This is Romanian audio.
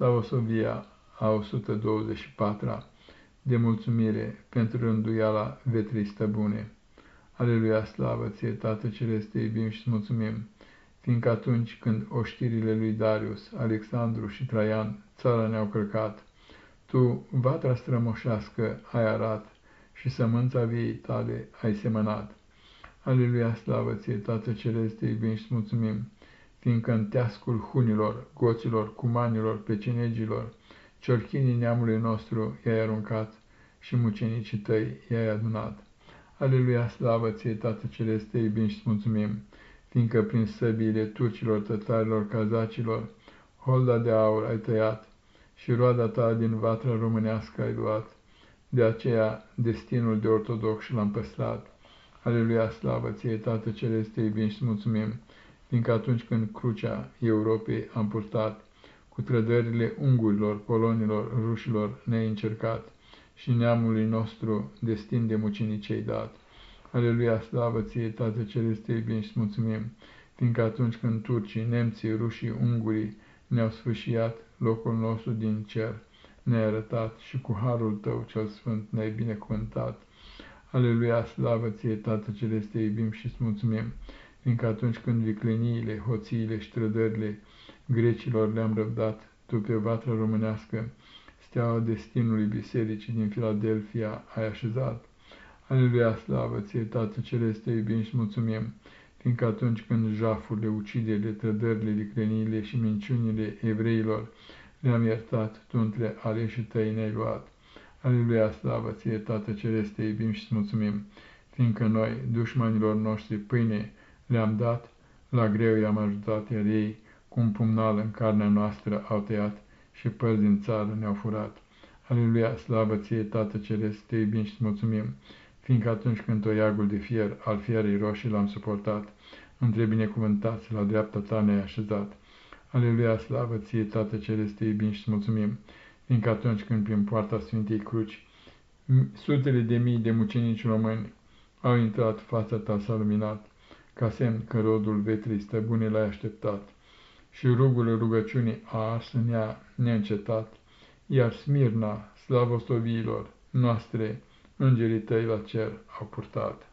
Slavosovia a 124-a de mulțumire pentru rânduiala vetrii stăbune. Aleluia, slavă ție, Tată Celeste, iubim și mulțumim, fiindcă atunci când oștirile lui Darius, Alexandru și Traian țara ne-au călcat, tu, vatra strămoșească, ai arat și sămânța viei tale ai semănat. Aleluia, slavă ție, Tată Celeste, iubim și mulțumim, fiindcă în teascul hunilor, goților, cumanilor, pecenegilor, ciorchinii neamului nostru i-ai aruncat și mucenicii tăi i-ai adunat. Aleluia, slavă ție, Tată Celeste, iubim și mulțumim, fiindcă prin săbiile turcilor, tătarilor, cazacilor, holda de aur ai tăiat și roada ta din vatra românească ai luat. De aceea destinul de ortodox l-am păstrat. Aleluia, slavă ție, Tată Celeste, iubim și mulțumim, fiindcă atunci când crucea Europei am purtat, cu trădările ungurilor, polonilor, rușilor ne-ai încercat și neamului nostru destin de mucenicei dat. Aleluia, slavă ție, Tată Celeste, iubim și mulțumim, fiindcă atunci când turcii, nemții, rușii, ungurii ne-au sfâșiat locul nostru din cer, ne-ai arătat și cu harul tău cel sfânt ne-ai binecuvântat. Aleluia, slavă ție, Tată Celeste, iubim și mulțumim, fiindcă atunci când vicleniile, hoțiile și trădările grecilor le-am răbdat, tu pe vatra românească, steaua destinului bisericii din Filadelfia ai așezat. Aleluia, slavă ție, Tată Celeste, iubim și mulțumim, fiindcă atunci când jafurile, uciderile, trădările, vicleniile și minciunile evreilor le-am iertat, tu între aleșii tăi ne-ai luat. Aleluia, slavă ție, Tată Celeste, iubim și mulțumim, fiindcă noi, dușmanilor noștri, pâine le-am dat, la greu i-am ajutat, iar ei, cu un pumnal în carnea noastră, au tăiat și părți din țară ne-au furat. Aleluia, slavă ție, Tată Ceresc, te iubim și mulțumim, fiindcă atunci când toiagul de fier al fierei roșii l-am suportat, între binecuvântați la dreapta ta ne-ai așezat. Aleluia, slavă ție, Tată Ceresc, te iubim și mulțumim, fiindcă atunci când prin poarta Sfintei Cruci, sutele de mii de mucenici români au intrat, fața ta s-a luminat, ca semn că rodul vetrii stăbune l-ai așteptat și rugul rugăciunii a ars în ea neîncetat, iar Smirna, slavostoviilor noastre, îngerii tăi la cer au purtat.